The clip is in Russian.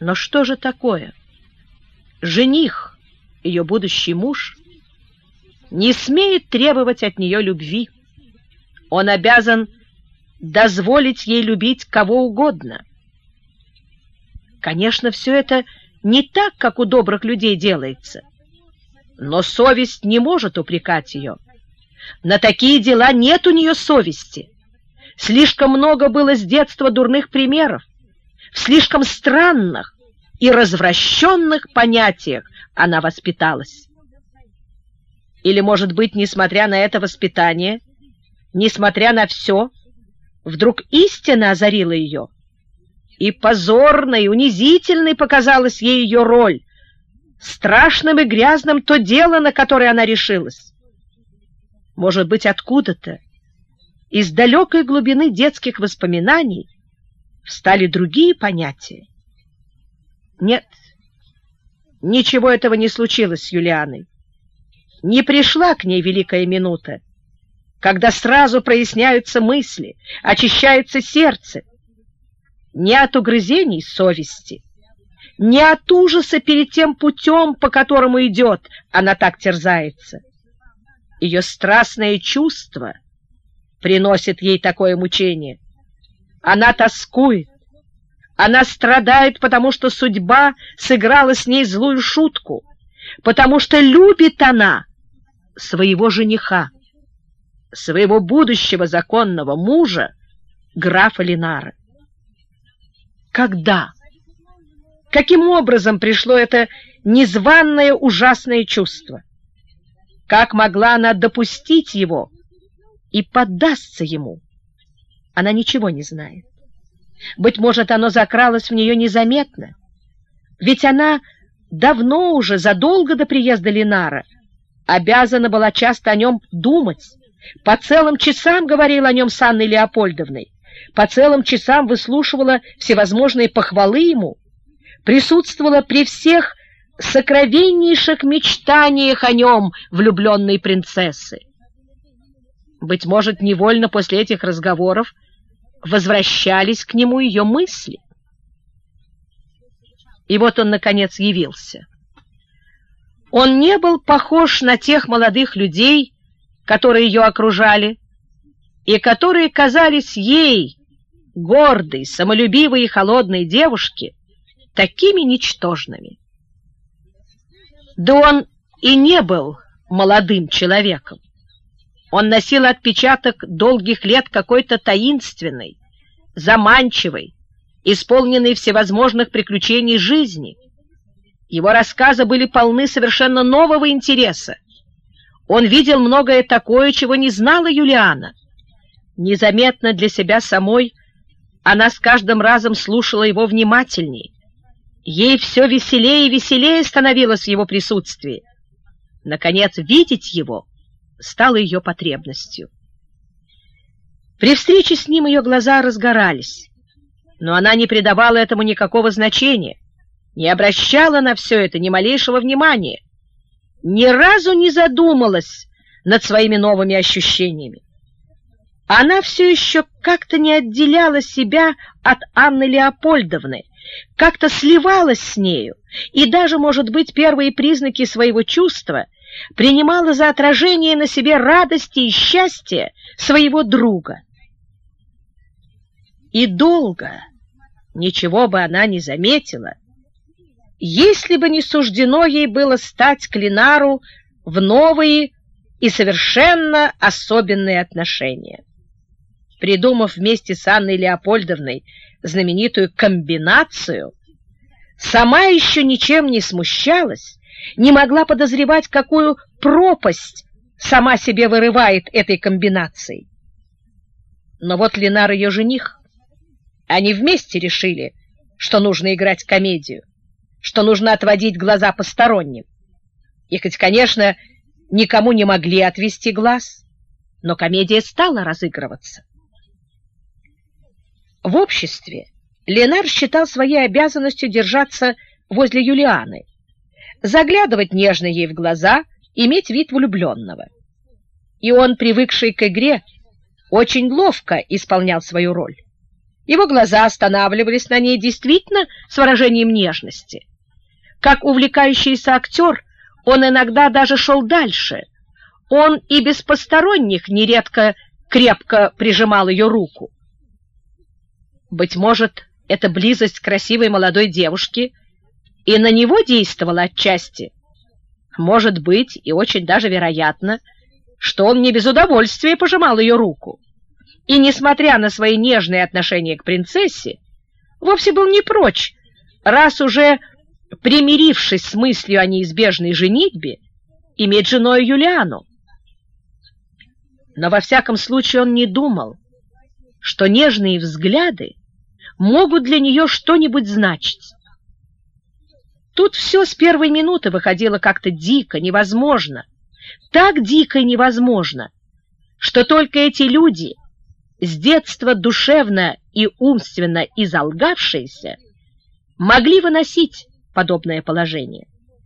Но что же такое? Жених, ее будущий муж, не смеет требовать от нее любви. Он обязан дозволить ей любить кого угодно. Конечно, все это не так, как у добрых людей делается, но совесть не может упрекать ее. На такие дела нет у нее совести. Слишком много было с детства дурных примеров, в слишком странных и развращенных понятиях она воспиталась. Или, может быть, несмотря на это воспитание, несмотря на все, вдруг истина озарила ее, и позорной, унизительной показалась ей ее роль, страшным и грязным то дело, на которое она решилась. Может быть, откуда-то, из далекой глубины детских воспоминаний, встали другие понятия. Нет, ничего этого не случилось с Юлианой. Не пришла к ней великая минута, когда сразу проясняются мысли, очищается сердце. Не от угрызений совести, не от ужаса перед тем путем, по которому идет, она так терзается. Ее страстное чувство приносит ей такое мучение. Она тоскует, она страдает, потому что судьба сыграла с ней злую шутку, потому что любит она своего жениха, своего будущего законного мужа, графа Линара. Когда? Каким образом пришло это незваное ужасное чувство? Как могла она допустить его и поддастся ему? Она ничего не знает. Быть может, оно закралось в нее незаметно. Ведь она давно уже, задолго до приезда Линара, обязана была часто о нем думать. По целым часам говорила о нем с Анной Леопольдовной, по целым часам выслушивала всевозможные похвалы ему, присутствовала при всех сокровеннейших мечтаниях о нем влюбленной принцессы. Быть может, невольно после этих разговоров возвращались к нему ее мысли. И вот он, наконец, явился. Он не был похож на тех молодых людей, которые ее окружали, и которые казались ей, гордой, самолюбивой и холодной девушке, такими ничтожными. Да он и не был молодым человеком. Он носил отпечаток долгих лет какой-то таинственной, заманчивой, исполненной всевозможных приключений жизни. Его рассказы были полны совершенно нового интереса. Он видел многое такое, чего не знала Юлиана. Незаметно для себя самой она с каждым разом слушала его внимательней. Ей все веселее и веселее становилось в его присутствии. Наконец, видеть его — стало ее потребностью. При встрече с ним ее глаза разгорались, но она не придавала этому никакого значения, не обращала на все это ни малейшего внимания, ни разу не задумалась над своими новыми ощущениями. Она все еще как-то не отделяла себя от Анны Леопольдовны, как-то сливалась с нею, и даже, может быть, первые признаки своего чувства принимала за отражение на себе радости и счастья своего друга. И долго ничего бы она не заметила, если бы не суждено ей было стать к Линару в новые и совершенно особенные отношения. Придумав вместе с Анной Леопольдовной знаменитую комбинацию, сама еще ничем не смущалась не могла подозревать, какую пропасть сама себе вырывает этой комбинацией. Но вот Ленар ее жених. Они вместе решили, что нужно играть комедию, что нужно отводить глаза посторонним. И хоть, конечно, никому не могли отвести глаз, но комедия стала разыгрываться. В обществе Ленар считал своей обязанностью держаться возле Юлианы, заглядывать нежно ей в глаза, иметь вид влюбленного. И он, привыкший к игре, очень ловко исполнял свою роль. Его глаза останавливались на ней действительно с выражением нежности. Как увлекающийся актер, он иногда даже шел дальше. Он и без посторонних нередко крепко прижимал ее руку. Быть может, эта близость красивой молодой девушки и на него действовала отчасти. Может быть, и очень даже вероятно, что он не без удовольствия пожимал ее руку. И, несмотря на свои нежные отношения к принцессе, вовсе был не прочь, раз уже примирившись с мыслью о неизбежной женитьбе, иметь женой Юлиану. Но во всяком случае он не думал, что нежные взгляды могут для нее что-нибудь значить. Тут все с первой минуты выходило как-то дико, невозможно, так дико и невозможно, что только эти люди, с детства душевно и умственно изолгавшиеся, могли выносить подобное положение.